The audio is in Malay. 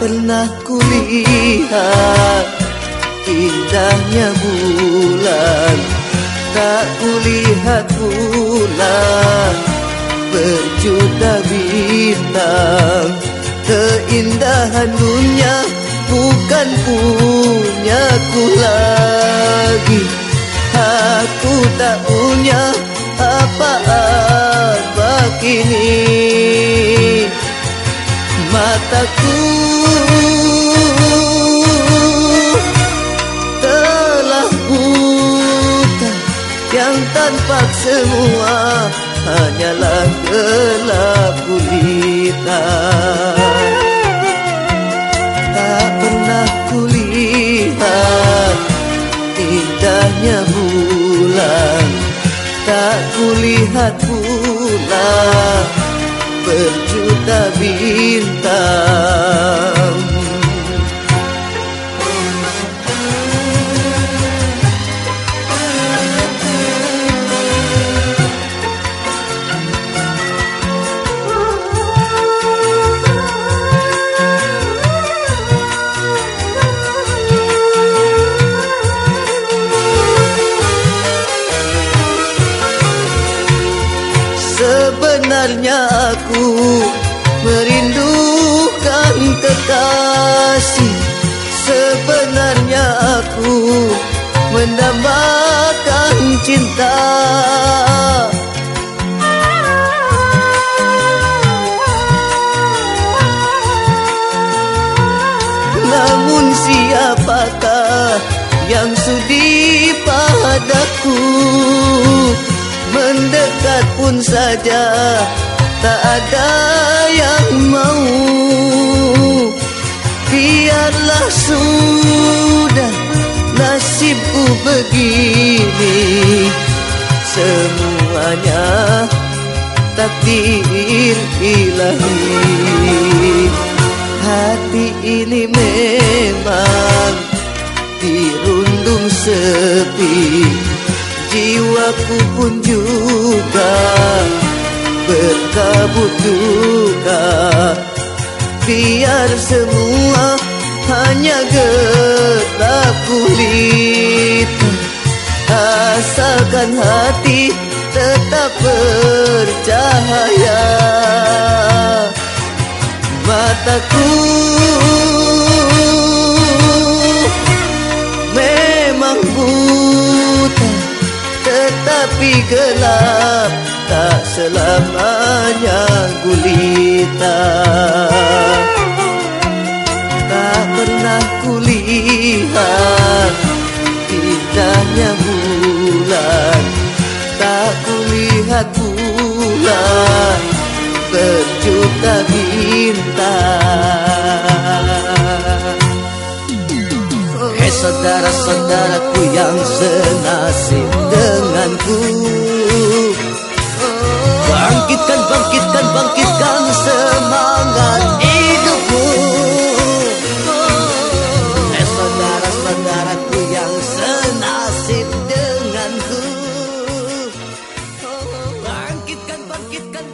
pernah kulihat indahnya bulan. Tak kulihat bulan berjuta bintang. Keindahan dunia bukan punya ku lagi. Aku tak punya apa-apa kini Mataku telah buta Yang tanpa semua hanyalah gelap gulita. Tak pernah kulihat indahnya bulan. Tak kulihat bulan berjuta bintang Sebenarnya aku merindukan kekasih. Sebenarnya aku mendambakan cinta. Namun siapakah yang sudi padaku Mendekat pun saja tak ada yang mau. Biarlah sudah nasibku begini. Semuanya takdir ilahi. Hati ini memang dirundung sepi Jiwaku pun juga berkabut duka. Biar semua hanya gelap kulit. Asalkan hati tetap bercahaya. Mataku gelap tak selamanya gulita. Tak pernah kulihat indahnya bulan. Tak kulihat bulan berjuta bintang. Hei bangkitkan, bangkitkan, bangkitkan semangat hidupku. Eh saudara-saudaraku yang senasib denganku. Bangkitkan, bangkitkan